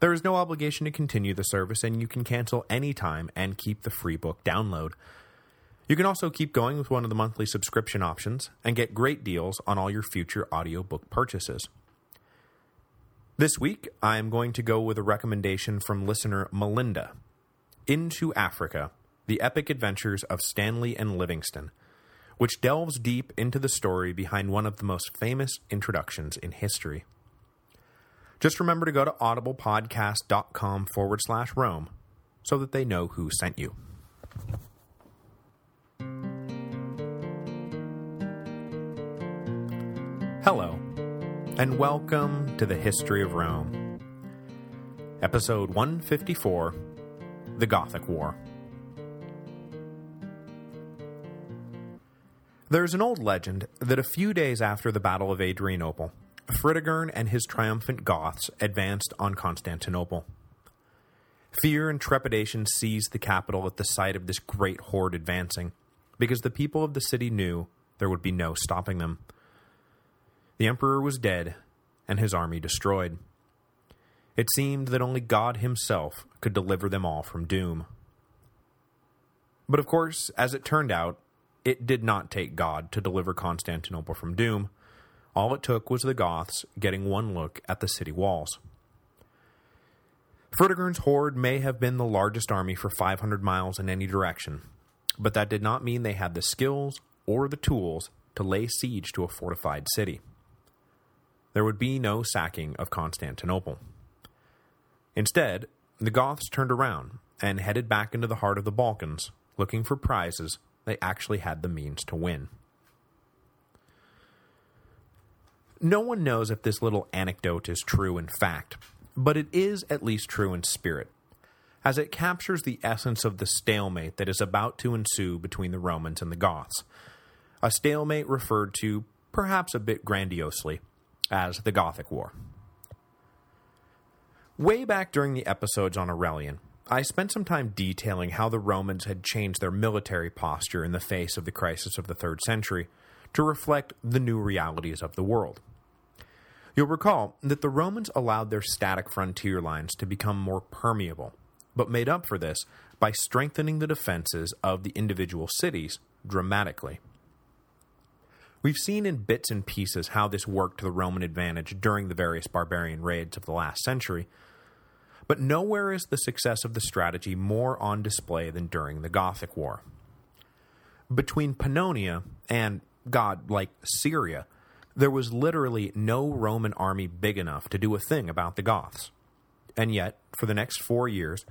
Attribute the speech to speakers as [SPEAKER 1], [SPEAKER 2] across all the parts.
[SPEAKER 1] There is no obligation to continue the service, and you can cancel anytime and keep the free book download. You can also keep going with one of the monthly subscription options and get great deals on all your future audiobook purchases. This week, I am going to go with a recommendation from listener Melinda. Into Africa, The Epic Adventures of Stanley and Livingstone, which delves deep into the story behind one of the most famous introductions in history. Just remember to go to audiblepodcast.com forward slash Rome so that they know who sent you. Hello, and welcome to the History of Rome. Episode 154, The Gothic War. There's an old legend that a few days after the Battle of Adrianople, Fritigern and his triumphant Goths advanced on Constantinople. Fear and trepidation seized the capital at the sight of this great horde advancing, because the people of the city knew there would be no stopping them. The emperor was dead, and his army destroyed. It seemed that only God himself could deliver them all from doom. But of course, as it turned out, it did not take God to deliver Constantinople from doom. All it took was the Goths getting one look at the city walls. Fritigern's horde may have been the largest army for 500 miles in any direction, but that did not mean they had the skills or the tools to lay siege to a fortified city. There would be no sacking of Constantinople. Instead, the Goths turned around and headed back into the heart of the Balkans, looking for prizes they actually had the means to win. No one knows if this little anecdote is true in fact, but it is at least true in spirit, as it captures the essence of the stalemate that is about to ensue between the Romans and the Goths, a stalemate referred to, perhaps a bit grandiosely, as the Gothic War. Way back during the episodes on Aurelian, I spent some time detailing how the Romans had changed their military posture in the face of the crisis of the 3rd century to reflect the new realities of the world. You'll recall that the Romans allowed their static frontier lines to become more permeable, but made up for this by strengthening the defenses of the individual cities dramatically. We've seen in bits and pieces how this worked to the Roman advantage during the various barbarian raids of the last century, but nowhere is the success of the strategy more on display than during the Gothic War. Between Pannonia and, God, like Syria, there was literally no Roman army big enough to do a thing about the Goths. And yet, for the next four years,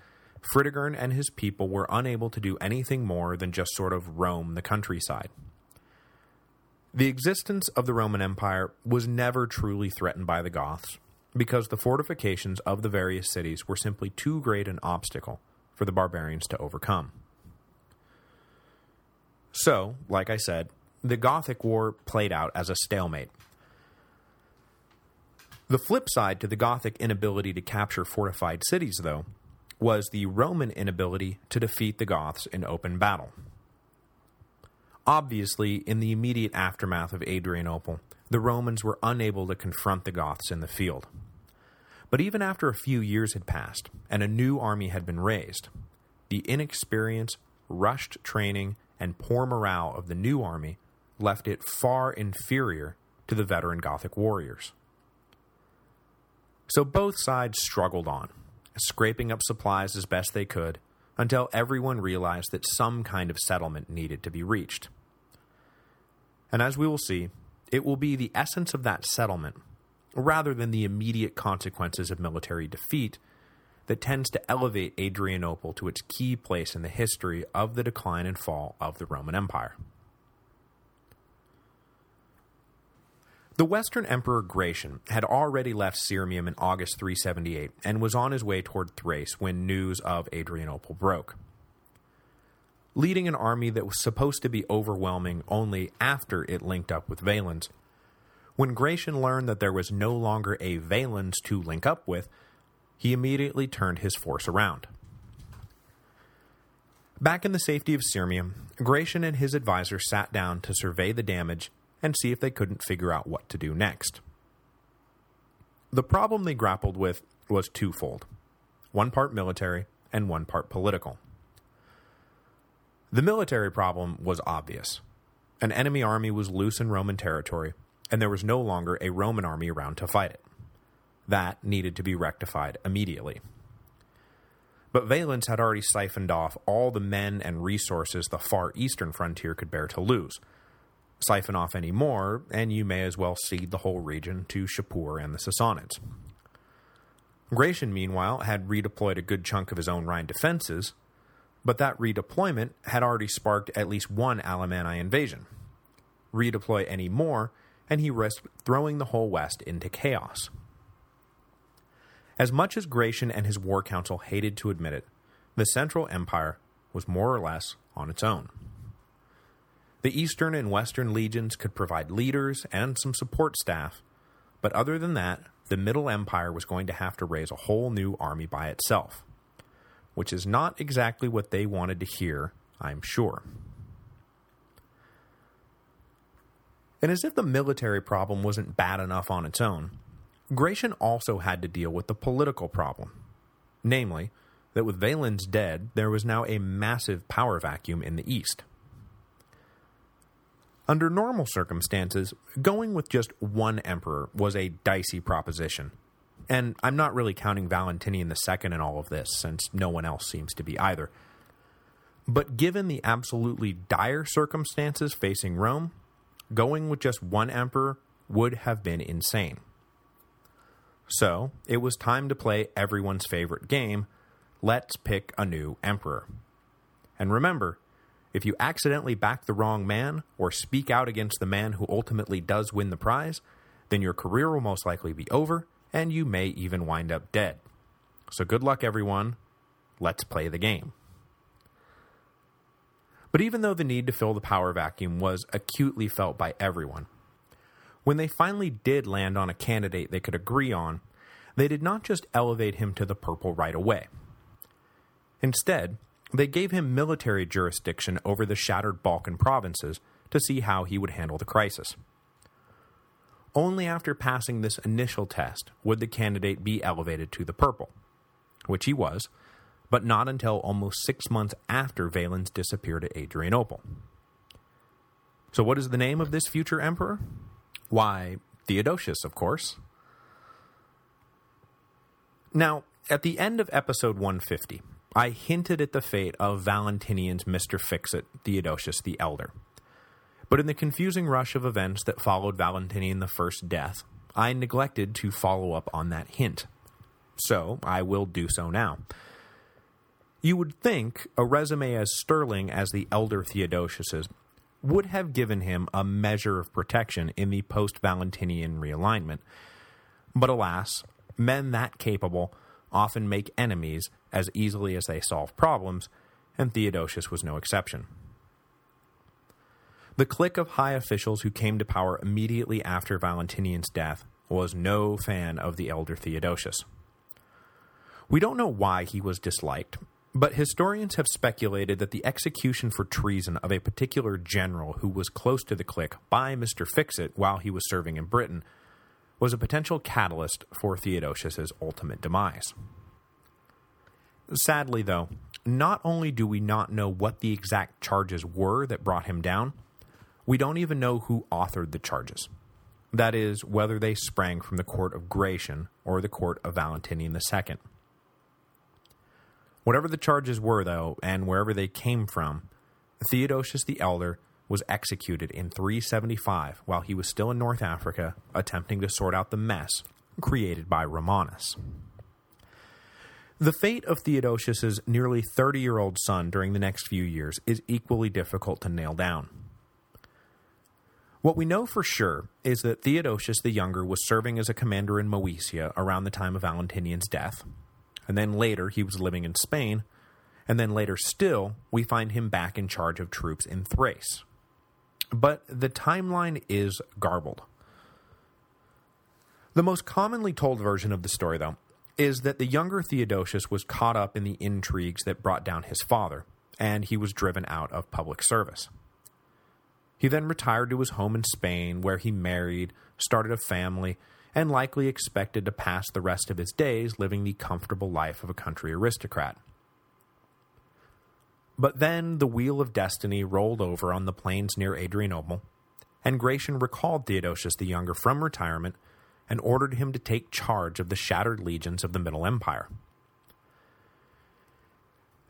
[SPEAKER 1] Fritigern and his people were unable to do anything more than just sort of roam the countryside. The existence of the Roman Empire was never truly threatened by the Goths, because the fortifications of the various cities were simply too great an obstacle for the barbarians to overcome. So, like I said, the Gothic War played out as a stalemate. The flip side to the Gothic inability to capture fortified cities, though, was the Roman inability to defeat the Goths in open battle. Obviously, in the immediate aftermath of Adrianople, the Romans were unable to confront the Goths in the field. But even after a few years had passed, and a new army had been raised, the inexperience, rushed training, and poor morale of the new army left it far inferior to the veteran Gothic warriors. So both sides struggled on, scraping up supplies as best they could, until everyone realized that some kind of settlement needed to be reached. And as we will see, it will be the essence of that settlement, rather than the immediate consequences of military defeat, that tends to elevate Adrianople to its key place in the history of the decline and fall of the Roman Empire. The Western Emperor Gratian had already left Sirmium in August 378 and was on his way toward Thrace when news of Adrianople broke. Leading an army that was supposed to be overwhelming only after it linked up with Valens, when Gratian learned that there was no longer a Valens to link up with, he immediately turned his force around. Back in the safety of Sirmium, Gratian and his advisor sat down to survey the damage and see if they couldn't figure out what to do next. The problem they grappled with was twofold, one part military and one part political. The military problem was obvious. An enemy army was loose in Roman territory, and there was no longer a Roman army around to fight it. That needed to be rectified immediately. But Valens had already siphoned off all the men and resources the far eastern frontier could bear to lose, siphon off any more, and you may as well cede the whole region to Shapur and the Sassanids. Gratian, meanwhile, had redeployed a good chunk of his own Rhine defenses, but that redeployment had already sparked at least one Alemanni invasion. Redeploy any more, and he risked throwing the whole West into chaos. As much as Gratian and his war council hated to admit it, the Central Empire was more or less on its own. The Eastern and Western legions could provide leaders and some support staff, but other than that, the Middle Empire was going to have to raise a whole new army by itself, which is not exactly what they wanted to hear, I'm sure. And as if the military problem wasn't bad enough on its own, Gratian also had to deal with the political problem, namely, that with Valens dead, there was now a massive power vacuum in the East. Under normal circumstances, going with just one emperor was a dicey proposition. And I'm not really counting Valentinian II in all of this, since no one else seems to be either. But given the absolutely dire circumstances facing Rome, going with just one emperor would have been insane. So, it was time to play everyone's favorite game, let's pick a new emperor. And remember, if you accidentally back the wrong man, or speak out against the man who ultimately does win the prize, then your career will most likely be over, and you may even wind up dead. So good luck everyone, let's play the game. But even though the need to fill the power vacuum was acutely felt by everyone, when they finally did land on a candidate they could agree on, they did not just elevate him to the purple right away. Instead, they gave him military jurisdiction over the shattered Balkan provinces to see how he would handle the crisis. Only after passing this initial test would the candidate be elevated to the purple, which he was, but not until almost six months after Valens disappeared at Adrianople. So what is the name of this future emperor? Why, Theodosius, of course. Now, at the end of episode 150, I hinted at the fate of Valentinian's Mr. Fix-It, Theodosius the Elder. But in the confusing rush of events that followed Valentinian I's death, I neglected to follow up on that hint. So, I will do so now. You would think a resume as sterling as the elder Theodosius's would have given him a measure of protection in the post-Valentinian realignment. But alas, men that capable often make enemies as easily as they solve problems, and Theodosius was no exception. The clique of high officials who came to power immediately after Valentinian's death was no fan of the elder Theodosius. We don't know why he was disliked, but historians have speculated that the execution for treason of a particular general who was close to the clique by Mr. Fixit while he was serving in Britain was a potential catalyst for Theodosius's ultimate demise. Sadly, though, not only do we not know what the exact charges were that brought him down, we don't even know who authored the charges. That is, whether they sprang from the court of Gratian or the court of Valentinian II. Whatever the charges were, though, and wherever they came from, Theodosius the Elder was executed in 375 while he was still in North Africa attempting to sort out the mess created by Romanus. The fate of Theodosius's nearly 30-year-old son during the next few years is equally difficult to nail down. What we know for sure is that Theodosius the Younger was serving as a commander in Moesia around the time of Valentinian's death, and then later he was living in Spain, and then later still we find him back in charge of troops in Thrace. But the timeline is garbled. The most commonly told version of the story, though, is that the younger Theodosius was caught up in the intrigues that brought down his father, and he was driven out of public service. He then retired to his home in Spain, where he married, started a family, and likely expected to pass the rest of his days living the comfortable life of a country aristocrat. But then the wheel of destiny rolled over on the plains near Adrianople, and Gratian recalled Theodosius the Younger from retirement and ordered him to take charge of the shattered legions of the Middle Empire.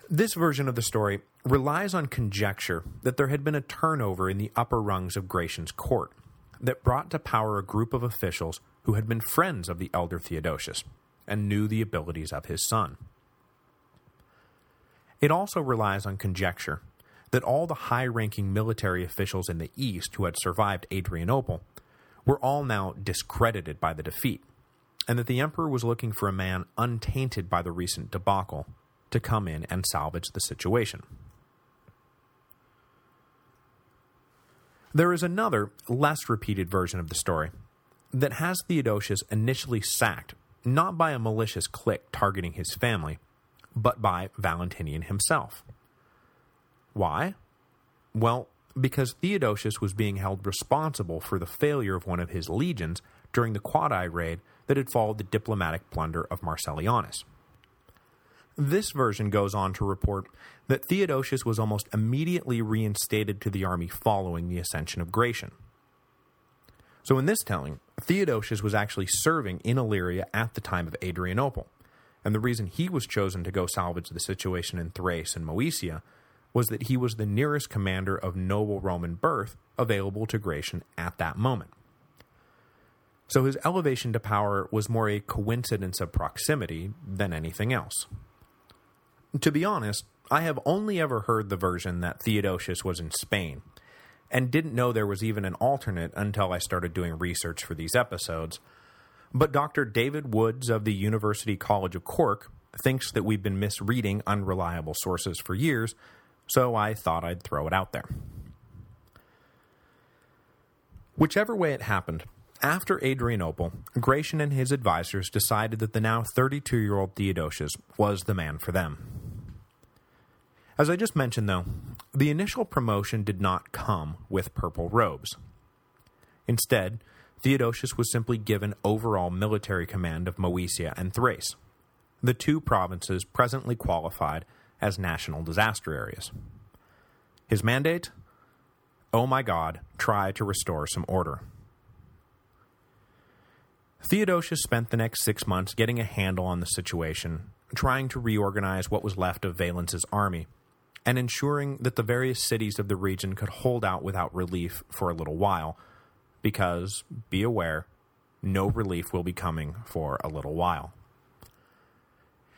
[SPEAKER 1] This version of the story relies on conjecture that there had been a turnover in the upper rungs of Gratian's court that brought to power a group of officials who had been friends of the elder Theodosius and knew the abilities of his son. It also relies on conjecture that all the high-ranking military officials in the East who had survived Adrianople were all now discredited by the defeat, and that the emperor was looking for a man untainted by the recent debacle to come in and salvage the situation. There is another, less repeated version of the story that has Theodosius initially sacked, not by a malicious clique targeting his family, but by Valentinian himself. Why? Well, because Theodosius was being held responsible for the failure of one of his legions during the Quadi raid that had followed the diplomatic plunder of Marcellianus. This version goes on to report that Theodosius was almost immediately reinstated to the army following the ascension of Gratian. So in this telling, Theodosius was actually serving in Illyria at the time of Adrianople, and the reason he was chosen to go salvage the situation in Thrace and Moesia was that he was the nearest commander of noble Roman birth available to Gratian at that moment. So his elevation to power was more a coincidence of proximity than anything else. To be honest, I have only ever heard the version that Theodosius was in Spain, and didn't know there was even an alternate until I started doing research for these episodes, but Dr. David Woods of the University College of Cork thinks that we've been misreading unreliable sources for years, so I thought I'd throw it out there. Whichever way it happened, after Adrianople, Gratian and his advisors decided that the now 32-year-old Theodosius was the man for them. As I just mentioned, though, the initial promotion did not come with purple robes. Instead, Theodosius was simply given overall military command of Moesia and Thrace, the two provinces presently qualified as national disaster areas. His mandate? Oh my God, try to restore some order. Theodosius spent the next six months getting a handle on the situation, trying to reorganize what was left of Valens's army, and ensuring that the various cities of the region could hold out without relief for a little while, because, be aware, no relief will be coming for a little while.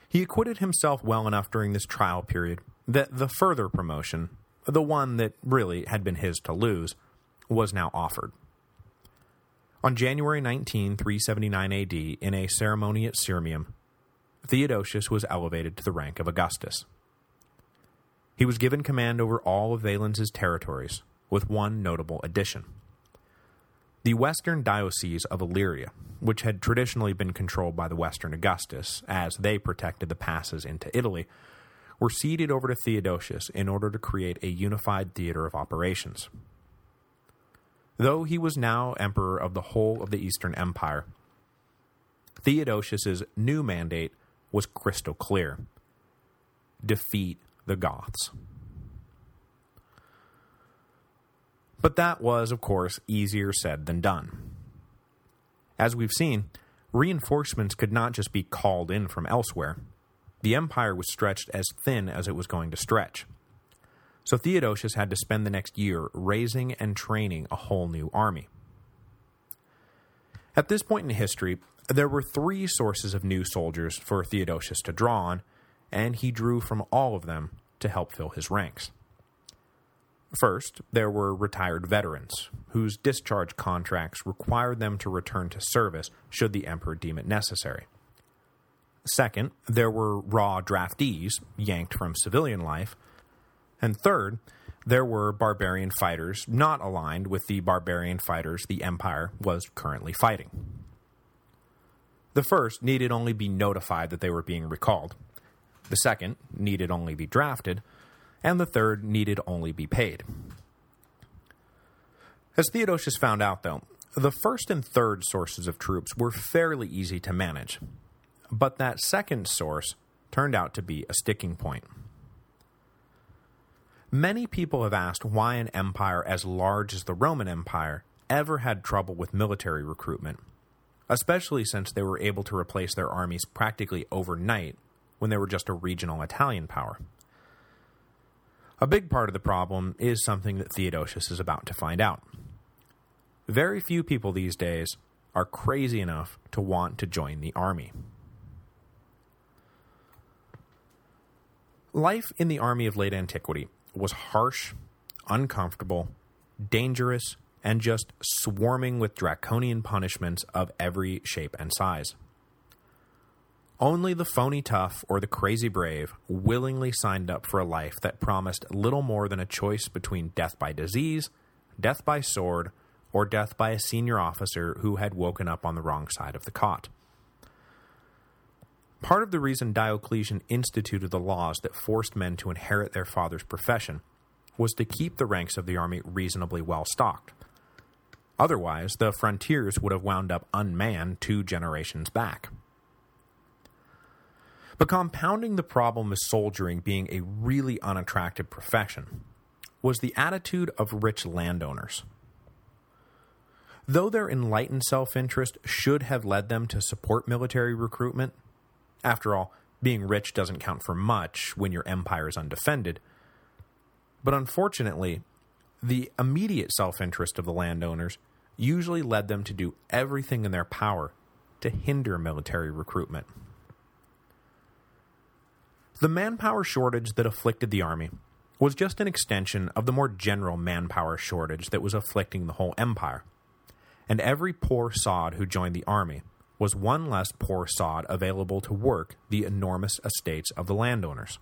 [SPEAKER 1] He acquitted himself well enough during this trial period that the further promotion, the one that really had been his to lose, was now offered. On January 19, 379 AD, in a ceremony at Sirmium, Theodosius was elevated to the rank of Augustus. He was given command over all of Valens's territories, with one notable addition. The western diocese of Illyria, which had traditionally been controlled by the western Augustus, as they protected the passes into Italy, were ceded over to Theodosius in order to create a unified theater of operations. Though he was now emperor of the whole of the Eastern Empire, Theodosius's new mandate was crystal clear. Defeat the Goths. But that was, of course, easier said than done. As we've seen, reinforcements could not just be called in from elsewhere. The empire was stretched as thin as it was going to stretch. So Theodosius had to spend the next year raising and training a whole new army. At this point in history, there were three sources of new soldiers for Theodosius to draw on, and he drew from all of them to help fill his ranks. First, there were retired veterans, whose discharge contracts required them to return to service should the emperor deem it necessary. Second, there were raw draftees, yanked from civilian life. And third, there were barbarian fighters not aligned with the barbarian fighters the Empire was currently fighting. The first needed only be notified that they were being recalled. The second needed only be drafted, and the third needed only be paid. As Theodosius found out, though, the first and third sources of troops were fairly easy to manage, but that second source turned out to be a sticking point. Many people have asked why an empire as large as the Roman Empire ever had trouble with military recruitment, especially since they were able to replace their armies practically overnight when they were just a regional Italian power. A big part of the problem is something that Theodosius is about to find out. Very few people these days are crazy enough to want to join the army. Life in the army of late antiquity was harsh, uncomfortable, dangerous, and just swarming with draconian punishments of every shape and size. Only the phony tough or the crazy brave willingly signed up for a life that promised little more than a choice between death by disease, death by sword, or death by a senior officer who had woken up on the wrong side of the cot. Part of the reason Diocletian instituted the laws that forced men to inherit their father's profession was to keep the ranks of the army reasonably well stocked. Otherwise, the frontiers would have wound up unmanned two generations back. But compounding the problem of soldiering being a really unattractive profession was the attitude of rich landowners. Though their enlightened self-interest should have led them to support military recruitment, after all, being rich doesn't count for much when your empire is undefended, but unfortunately, the immediate self-interest of the landowners usually led them to do everything in their power to hinder military recruitment. The manpower shortage that afflicted the army was just an extension of the more general manpower shortage that was afflicting the whole empire. And every poor sod who joined the army was one less poor sod available to work the enormous estates of the landowners.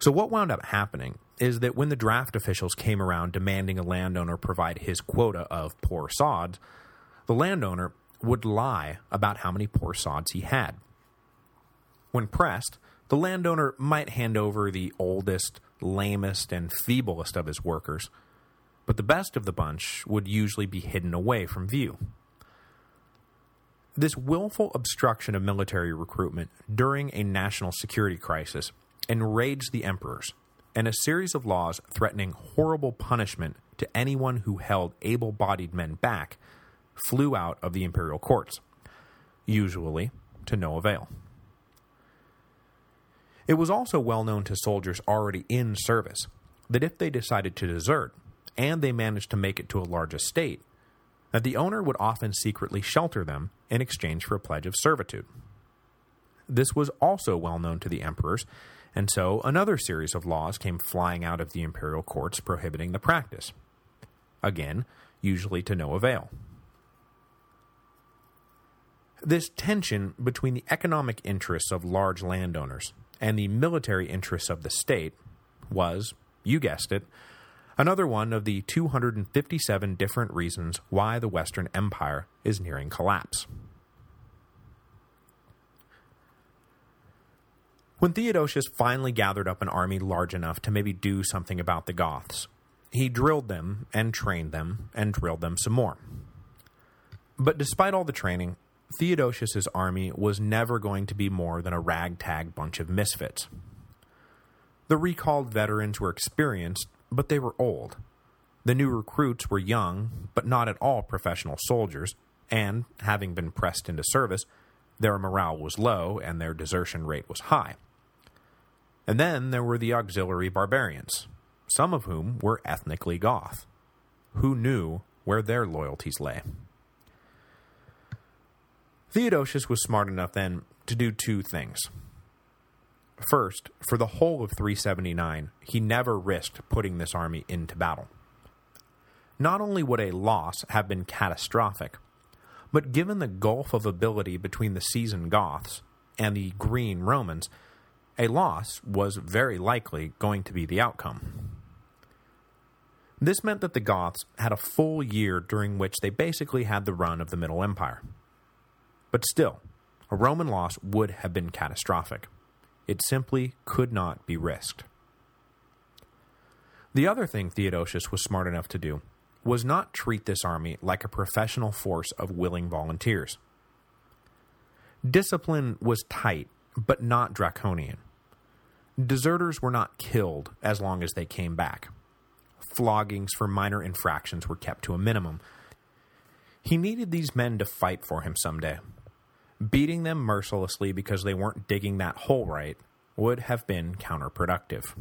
[SPEAKER 1] So what wound up happening is that when the draft officials came around demanding a landowner provide his quota of poor sods, the landowner would lie about how many poor sods he had. When pressed, the landowner might hand over the oldest, lamest, and feeblest of his workers, but the best of the bunch would usually be hidden away from view. This willful obstruction of military recruitment during a national security crisis enraged the emperors, and a series of laws threatening horrible punishment to anyone who held able-bodied men back flew out of the imperial courts, usually to no avail. It was also well known to soldiers already in service that if they decided to desert, and they managed to make it to a large estate, that the owner would often secretly shelter them in exchange for a pledge of servitude. This was also well known to the emperors, and so another series of laws came flying out of the imperial courts prohibiting the practice. Again, usually to no avail. This tension between the economic interests of large landowners and the military interests of the state was, you guessed it, another one of the 257 different reasons why the Western Empire is nearing collapse. When Theodosius finally gathered up an army large enough to maybe do something about the Goths, he drilled them and trained them and drilled them some more. But despite all the training, Theodosius's army was never going to be more than a ragtag bunch of misfits. The recalled veterans were experienced, but they were old. The new recruits were young, but not at all professional soldiers, and, having been pressed into service, their morale was low and their desertion rate was high. And then there were the auxiliary barbarians, some of whom were ethnically Goth. Who knew where their loyalties lay? Theodosius was smart enough then to do two things. First, for the whole of 379, he never risked putting this army into battle. Not only would a loss have been catastrophic, but given the gulf of ability between the seasoned Goths and the green Romans, a loss was very likely going to be the outcome. This meant that the Goths had a full year during which they basically had the run of the Middle Empire. But still, a Roman loss would have been catastrophic. It simply could not be risked. The other thing Theodosius was smart enough to do was not treat this army like a professional force of willing volunteers. Discipline was tight, but not draconian. Deserters were not killed as long as they came back. Floggings for minor infractions were kept to a minimum. He needed these men to fight for him someday. Beating them mercilessly because they weren't digging that hole right would have been counterproductive.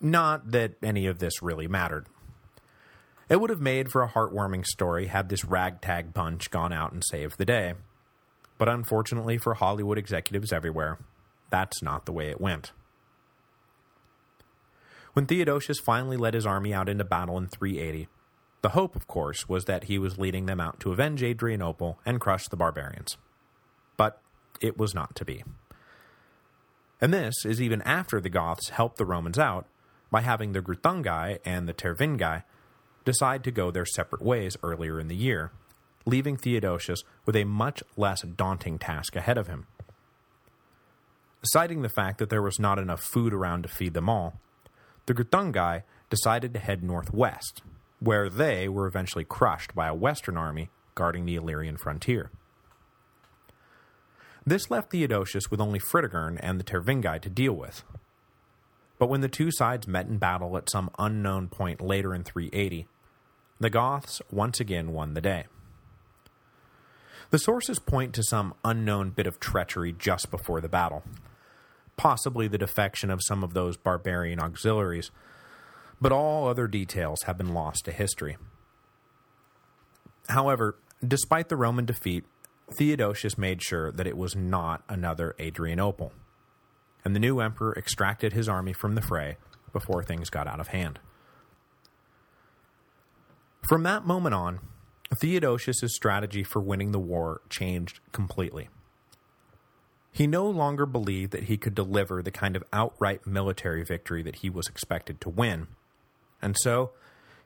[SPEAKER 1] Not that any of this really mattered. It would have made for a heartwarming story had this ragtag bunch gone out and saved the day. But unfortunately for Hollywood executives everywhere, that's not the way it went. When Theodosius finally led his army out into battle in 380, the hope, of course, was that he was leading them out to avenge Adrianople and crush the barbarians. But it was not to be. And this is even after the Goths helped the Romans out by having the Greuthungi and the Tervingi decide to go their separate ways earlier in the year, leaving Theodosius with a much less daunting task ahead of him. Citing the fact that there was not enough food around to feed them all, the Greuthungi decided to head northwest, where they were eventually crushed by a western army guarding the Illyrian frontier. This left Theodosius with only Fritigern and the Tervingi to deal with, but when the two sides met in battle at some unknown point later in 380, the Goths once again won the day. The sources point to some unknown bit of treachery just before the battle, possibly the defection of some of those barbarian auxiliaries, but all other details have been lost to history. However, despite the Roman defeat, Theodosius made sure that it was not another Adrianople and the new emperor extracted his army from the fray before things got out of hand. From that moment on, Theodosius' strategy for winning the war changed completely. He no longer believed that he could deliver the kind of outright military victory that he was expected to win, and so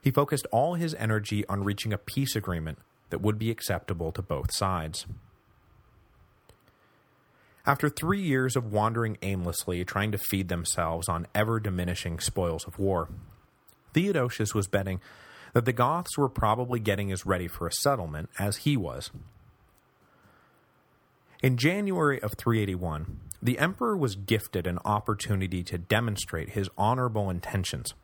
[SPEAKER 1] he focused all his energy on reaching a peace agreement that would be acceptable to both sides. After three years of wandering aimlessly, trying to feed themselves on ever-diminishing spoils of war, Theodosius was betting that the Goths were probably getting as ready for a settlement as he was. In January of 381, the emperor was gifted an opportunity to demonstrate his honorable intentions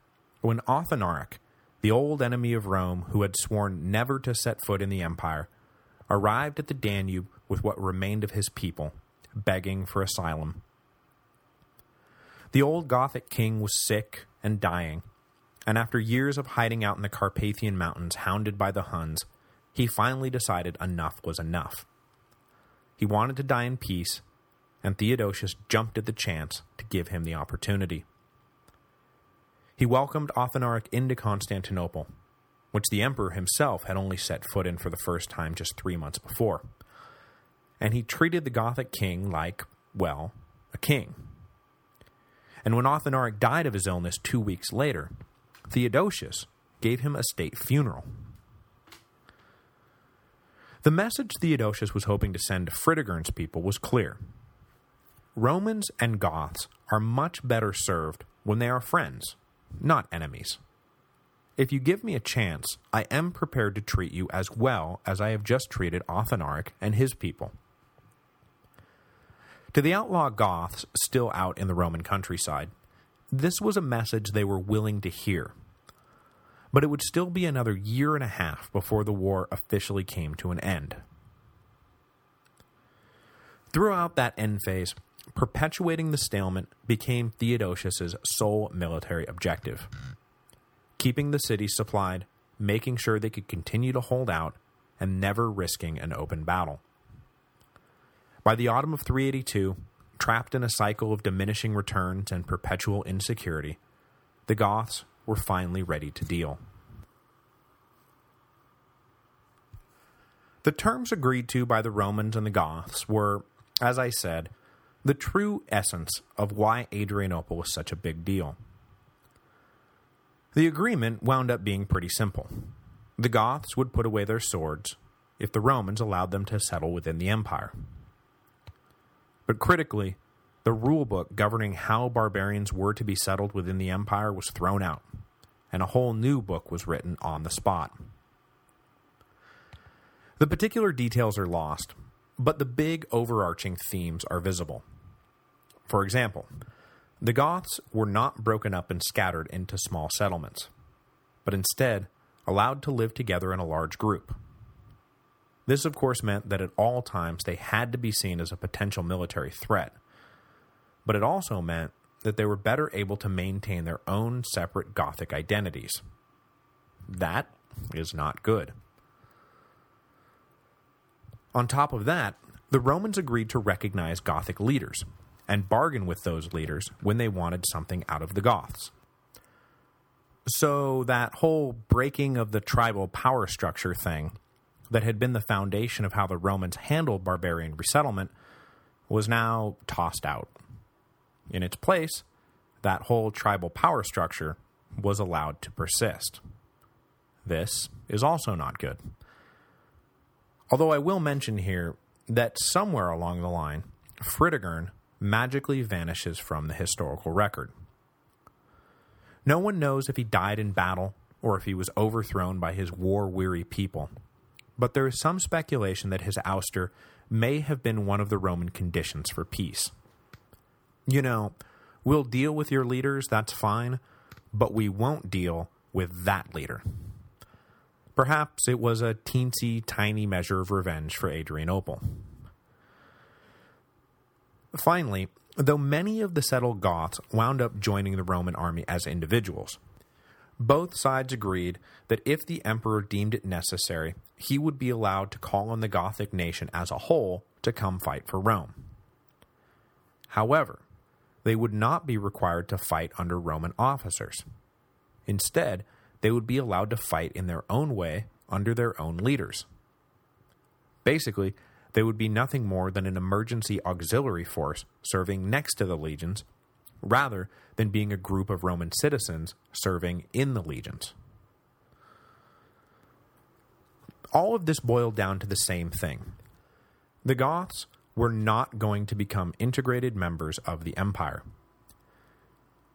[SPEAKER 1] when Athanaric, the old enemy of Rome who had sworn never to set foot in the empire, arrived at the Danube with what remained of his people begging for asylum. The old Gothic king was sick and dying, and after years of hiding out in the Carpathian Mountains hounded by the Huns, he finally decided enough was enough. He wanted to die in peace, and Theodosius jumped at the chance to give him the opportunity. He welcomed Athanaric into Constantinople, which the emperor himself had only set foot in for the first time just three months before and he treated the Gothic king like, well, a king. And when Athanaric died of his illness two weeks later, Theodosius gave him a state funeral. The message Theodosius was hoping to send to Fritigern's people was clear. Romans and Goths are much better served when they are friends, not enemies. If you give me a chance, I am prepared to treat you as well as I have just treated Athanaric and his people. To the outlaw Goths still out in the Roman countryside, this was a message they were willing to hear. But it would still be another year and a half before the war officially came to an end. Throughout that end phase, perpetuating the stalemate became Theodosius's sole military objective. Keeping the city supplied, making sure they could continue to hold out, and never risking an open battle. By the autumn of 382, trapped in a cycle of diminishing returns and perpetual insecurity, the Goths were finally ready to deal. The terms agreed to by the Romans and the Goths were, as I said, the true essence of why Adrianople was such a big deal. The agreement wound up being pretty simple. The Goths would put away their swords if the Romans allowed them to settle within the empire. But critically, the rulebook governing how barbarians were to be settled within the empire was thrown out, and a whole new book was written on the spot. The particular details are lost, but the big overarching themes are visible. For example, the Goths were not broken up and scattered into small settlements, but instead allowed to live together in a large group. This of course meant that at all times they had to be seen as a potential military threat, but it also meant that they were better able to maintain their own separate Gothic identities. That is not good. On top of that, the Romans agreed to recognize Gothic leaders, and bargain with those leaders when they wanted something out of the Goths. So that whole breaking of the tribal power structure thing that had been the foundation of how the Romans handled barbarian resettlement was now tossed out. In its place, that whole tribal power structure was allowed to persist. This is also not good. Although I will mention here that somewhere along the line, Fritigern magically vanishes from the historical record. No one knows if he died in battle or if he was overthrown by his war-weary people, but there is some speculation that his ouster may have been one of the Roman conditions for peace. You know, we'll deal with your leaders, that's fine, but we won't deal with that leader. Perhaps it was a teensy tiny measure of revenge for Adrianople. Finally, though many of the settled Goths wound up joining the Roman army as individuals, both sides agreed that if the emperor deemed it necessary, he would be allowed to call on the Gothic nation as a whole to come fight for Rome. However, they would not be required to fight under Roman officers. Instead, they would be allowed to fight in their own way under their own leaders. Basically, they would be nothing more than an emergency auxiliary force serving next to the legions, rather than being a group of Roman citizens serving in the legions. All of this boiled down to the same thing. The Goths were not going to become integrated members of the empire.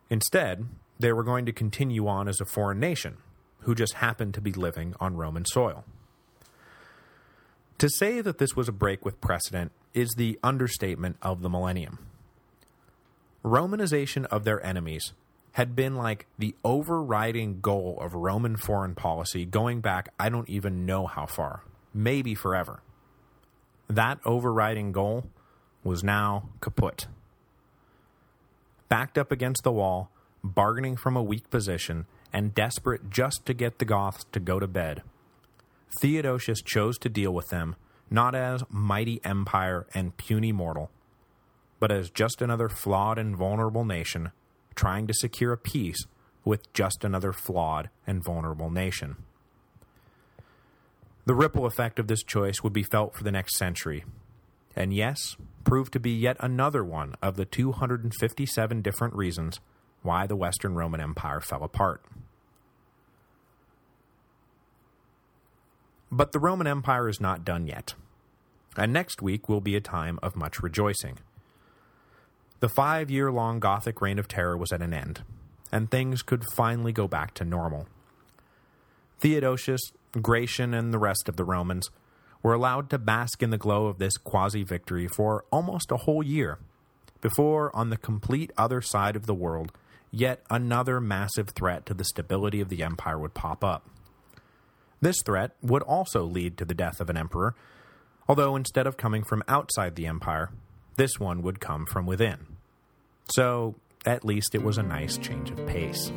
[SPEAKER 1] Instead, they were going to continue on as a foreign nation, who just happened to be living on Roman soil. To say that this was a break with precedent is the understatement of the millennium. Romanization of their enemies had been like the overriding goal of Roman foreign policy going back I don't even know how far, maybe forever. That overriding goal was now kaput. Backed up against the wall, bargaining from a weak position, and desperate just to get the Goths to go to bed, Theodosius chose to deal with them not as mighty empire and puny mortal, but as just another flawed and vulnerable nation trying to secure a peace with just another flawed and vulnerable nation. The ripple effect of this choice would be felt for the next century, and yes, proved to be yet another one of the 257 different reasons why the Western Roman Empire fell apart. But the Roman Empire is not done yet, and next week will be a time of much rejoicing. The five-year-long Gothic reign of terror was at an end, and things could finally go back to normal. Theodosius, Gratian, and the rest of the Romans were allowed to bask in the glow of this quasi-victory for almost a whole year, before, on the complete other side of the world, yet another massive threat to the stability of the empire would pop up. This threat would also lead to the death of an emperor, although instead of coming from outside the empire, this one would come from within. So, at least it was a nice change of pace.